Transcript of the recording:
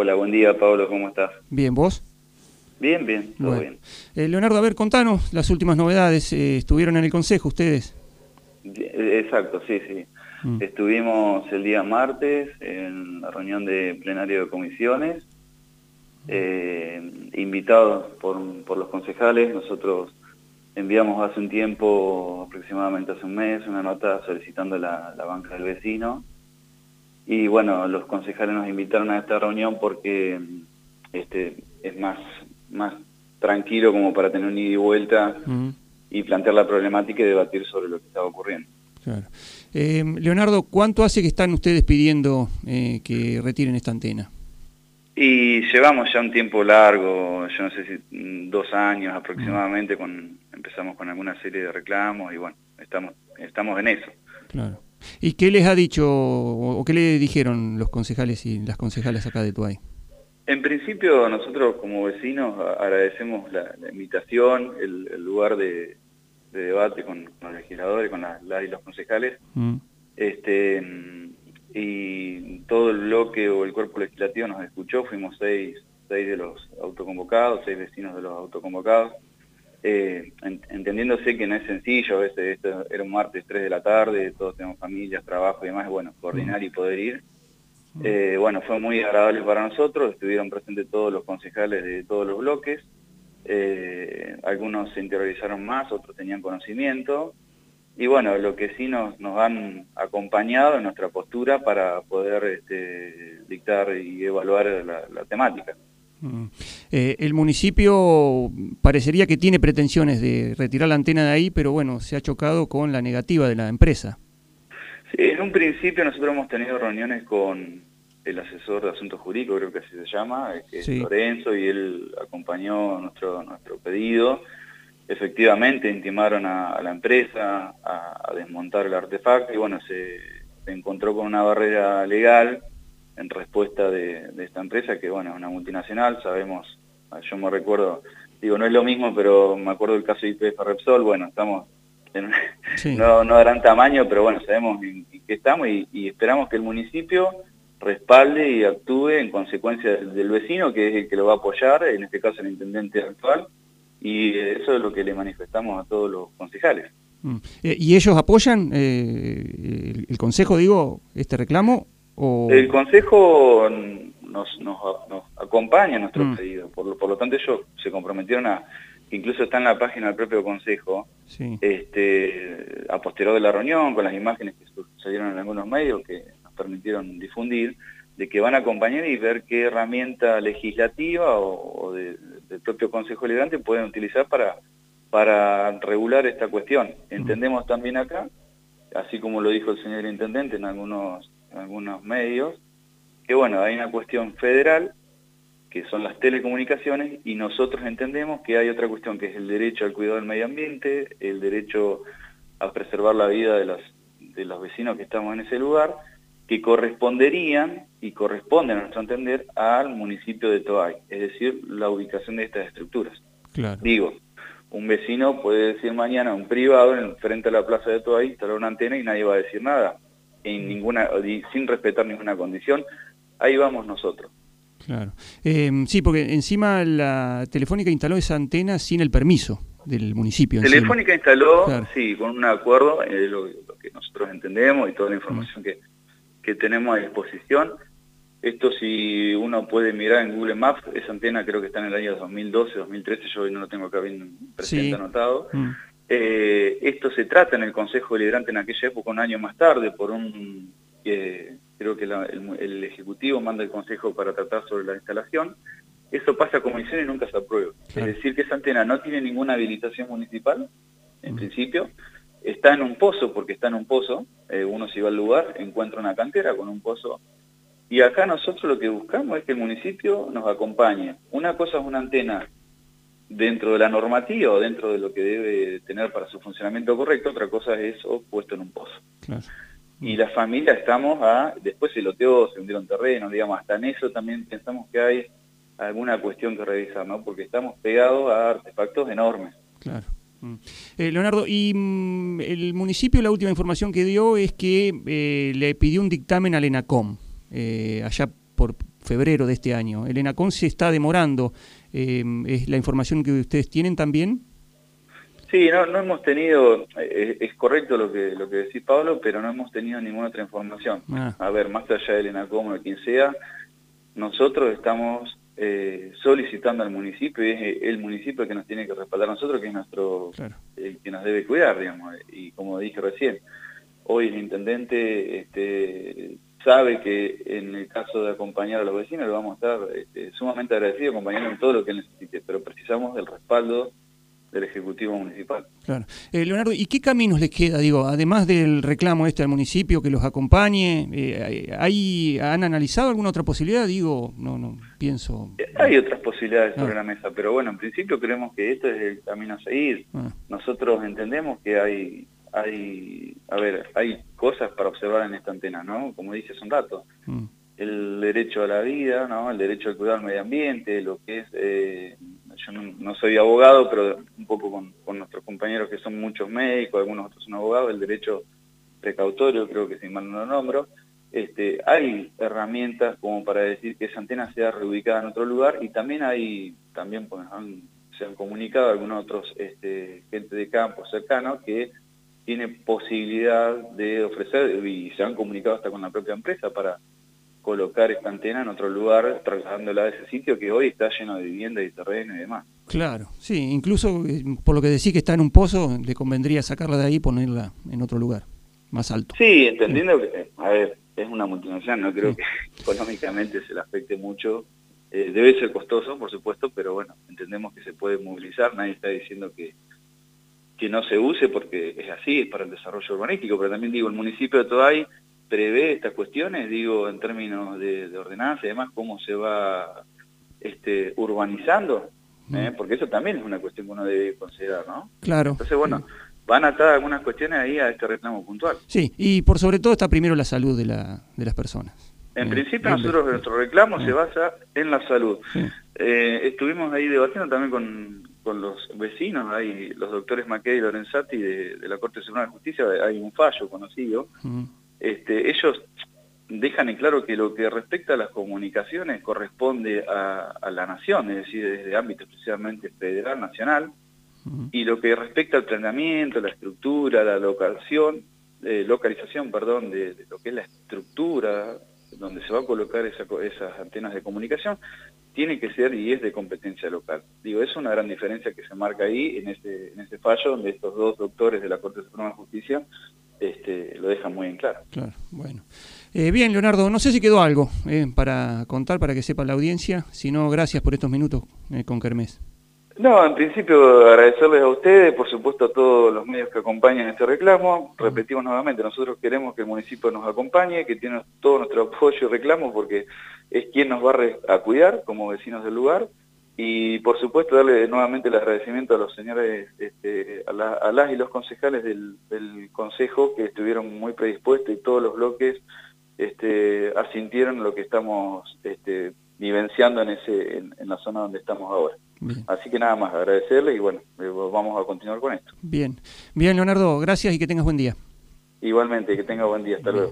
Hola, buen día Pablo, ¿cómo estás? Bien, ¿vos? Bien, bien, todo bien. Eh, Leonardo, a ver, contanos las últimas novedades. Eh, ¿Estuvieron en el Consejo ustedes? Eh, exacto, sí, sí. Mm. Estuvimos el día martes en la reunión de plenario de comisiones, invitados por, por los concejales. Nosotros enviamos hace un tiempo, aproximadamente hace un mes, una nota solicitando la, la banca del vecino. Y bueno, los concejales nos invitaron a esta reunión porque este, es más más tranquilo como para tener un ida y vuelta y plantear la problemática y debatir sobre lo que estaba ocurriendo. Claro. Eh, Leonardo, ¿cuánto hace que están ustedes pidiendo eh, que retiren esta antena? Y llevamos ya un tiempo largo, yo no sé si mm, dos años aproximadamente, con, empezamos con alguna serie de reclamos y bueno, estamos, estamos en eso. Claro. ¿Y qué les ha dicho o, qué le dijeron los concejales y las concejales acá de Tuay? En principio nosotros como vecinos agradecemos la, invitación, el, lugar de, debate con, los legisladores, con la, y los concejales, mm. este, y todo el bloque o el cuerpo legislativo nos escuchó, fuimos seis, seis de los autoconvocados, seis vecinos de los autoconvocados, eh, entendiéndose que no es sencillo, a veces esto era un martes 3 de la tarde, todos tenemos familias, trabajo y demás, bueno, coordinar y poder ir. Eh, bueno, fue muy agradable para nosotros, estuvieron presentes todos los concejales de todos los bloques, eh, algunos se interiorizaron más, otros tenían conocimiento, y bueno, lo que sí nos, nos han acompañado en nuestra postura para poder este, dictar y evaluar la, temática. Mm. Eh, el municipio parecería que tiene pretensiones de retirar la antena de ahí, pero bueno, se ha chocado con la negativa de la empresa. Sí, en un principio nosotros hemos tenido reuniones con el asesor de asuntos jurídicos, creo que así se llama, que es Lorenzo, y él acompañó nuestro, nuestro pedido. Efectivamente, intimaron a, la empresa a, desmontar el artefacto y bueno, se, encontró con una barrera legal en respuesta de, esta empresa, que bueno, es una multinacional, sabemos, yo me recuerdo, digo, no es lo mismo, pero me acuerdo del caso de IPF Repsol, bueno, estamos no, no gran tamaño, pero bueno, sabemos en, qué estamos y, esperamos que el municipio respalde y actúe en consecuencia del, vecino, que es el que lo va a apoyar, en este caso el intendente actual, y eso es lo que le manifestamos a todos los concejales. Mm. Eh, ¿Y ellos apoyan eh, el, Consejo, digo, este reclamo? O... El Consejo nos, nos, acompaña en nuestro mm. pedido, por lo, por lo tanto ellos se comprometieron a, incluso está en la página del propio Consejo, este, a posterior de la reunión, con las imágenes que sucedieron en algunos medios que nos permitieron difundir, de que van a acompañar y ver qué herramienta legislativa o, del propio Consejo Elegante pueden utilizar para, para regular esta cuestión. Entendemos también acá, así como lo dijo el señor Intendente en algunos, en algunos medios, que bueno, hay una cuestión federal que son las telecomunicaciones, y nosotros entendemos que hay otra cuestión, que es el derecho al cuidado del medio ambiente, el derecho a preservar la vida de los, de los vecinos que estamos en ese lugar, que corresponderían y corresponden a nuestro entender al municipio de Toay, es decir, la ubicación de estas estructuras. Digo, un vecino puede decir mañana, un privado, en frente a la plaza de Toay, instalar una antena y nadie va a decir nada, en ninguna, sin respetar ninguna condición, ahí vamos nosotros. Claro. Em, sí, porque encima la Telefónica instaló esa antena sin el permiso del municipio. Telefónica instaló, sí, con un acuerdo, eh, lo, que nosotros entendemos y toda la información que, que tenemos a disposición. Esto si uno puede mirar en Google Maps, esa antena creo que está en el año 2012, 2013, yo no lo tengo acá bien presente anotado. Mm. Eh, esto se trata en el Consejo Deliberante en aquella época, un año más tarde, por un... Eh, creo que el, Ejecutivo manda el Consejo para tratar sobre la instalación, eso pasa a comisión y nunca se aprueba. Es decir, que esa antena no tiene ninguna habilitación municipal, en principio, está en un pozo, porque está en un pozo, eh, uno se va al lugar, encuentra una cantera con un pozo, y acá nosotros lo que buscamos es que el municipio nos acompañe. Una cosa es una antena dentro de la normativa o dentro de lo que debe tener para su funcionamiento correcto, otra cosa es eso puesto en un pozo. Claro y la familia estamos a, después se loteó, se hundieron terrenos, digamos, hasta en eso también pensamos que hay alguna cuestión que revisar, ¿no? Porque estamos pegados a artefactos enormes. Claro. Mm. Eh, Leonardo, y mm, el municipio, la última información que dio es que eh, le pidió un dictamen al ENACOM, eh, allá por febrero de este año. El ENACON se está demorando. ¿Es la información que ustedes tienen también? Sí, no, no hemos tenido, es, correcto lo que, lo que decís Pablo, pero no hemos tenido ninguna otra información. Ah. A ver, más allá del ENACOM o de quien sea, nosotros estamos eh, solicitando al municipio y es el municipio que nos tiene que respaldar a nosotros, que es nuestro, el que nos debe cuidar, digamos. Y como dije recién, hoy el intendente este, sabe que en el caso de acompañar a los vecinos lo vamos a estar este, sumamente agradecidos acompañando en todo lo que necesite, pero precisamos del respaldo del Ejecutivo Municipal. Claro. Eh, Leonardo, ¿y qué caminos les queda? Digo, además del reclamo este al municipio que los acompañe, eh, ¿hay, ¿han analizado alguna otra posibilidad? Digo, no, no, pienso... Eh, hay otras posibilidades sobre ah. la mesa, pero bueno, en principio creemos que este es el camino a seguir. Ah. Nosotros entendemos que hay, hay, a ver, hay cosas para observar en esta antena, ¿no? Como hace un rato. Mm. El derecho a la vida, ¿no? El derecho al cuidar del medio ambiente, lo que es yo no, soy abogado, pero un poco con, nuestros compañeros que son muchos médicos, algunos otros son abogados, el derecho precautorio, creo que si mal no lo nombro, este, hay herramientas como para decir que esa antena sea reubicada en otro lugar y también hay, también pues, se han comunicado algunos otros este, gente de campo cercano que tiene posibilidad de ofrecer y se han comunicado hasta con la propia empresa para colocar esta antena en otro lugar, trasladándola a ese sitio que hoy está lleno de vivienda y terreno y demás. Claro, sí, incluso eh, por lo que decís que está en un pozo, le convendría sacarla de ahí y ponerla en otro lugar, más alto. Sí, entendiendo que, a ver, es una multinacional, no creo que económicamente se le afecte mucho. Eh, debe ser costoso, por supuesto, pero bueno, entendemos que se puede movilizar, nadie está diciendo que, que no se use porque es así, es para el desarrollo urbanístico, pero también digo, el municipio de Today prevé estas cuestiones, digo, en términos de, ordenanza y demás, cómo se va este, urbanizando, ¿eh? porque eso también es una cuestión que uno debe considerar, ¿no? Claro. Entonces, bueno, van a estar algunas cuestiones ahí a este reclamo puntual. Sí, y por sobre todo está primero la salud de, la, de las personas. En principio nosotros nuestro reclamo se basa en la salud. Eh, estuvimos ahí debatiendo también con, con los vecinos, hay los doctores Maqueda y Lorenzati de, de, la Corte Suprema de Justicia, hay un fallo conocido, este, ellos dejan en claro que lo que respecta a las comunicaciones corresponde a, la nación, es decir, desde ámbito especialmente federal, nacional, y lo que respecta al planeamiento, la estructura, la locación, eh, localización, perdón, de, lo que es la estructura donde se va a colocar esas antenas de comunicación, tiene que ser y es de competencia local. Digo, es una gran diferencia que se marca ahí en ese, en ese fallo donde estos dos doctores de la Corte Suprema de Justicia este, lo dejan muy en claro. Claro, bueno. Eh, bien, Leonardo, no sé si quedó algo eh, para contar, para que sepa la audiencia. Si no, gracias por estos minutos eh, con Kermés. No, en principio agradecerles a ustedes, por supuesto a todos los medios que acompañan este reclamo. Repetimos nuevamente, nosotros queremos que el municipio nos acompañe, que tiene todo nuestro apoyo y reclamo porque es quien nos va a cuidar como vecinos del lugar y por supuesto darle nuevamente el agradecimiento a los señores, este, a, las y los concejales del, Consejo que estuvieron muy predispuestos y todos los bloques este, asintieron lo que estamos este, vivenciando en, ese, en, la zona donde estamos ahora. Así que nada más, agradecerle y bueno, eh, vamos a continuar con esto. Bien, bien Leonardo, gracias y que tengas buen día. Igualmente, que tenga buen día, hasta luego.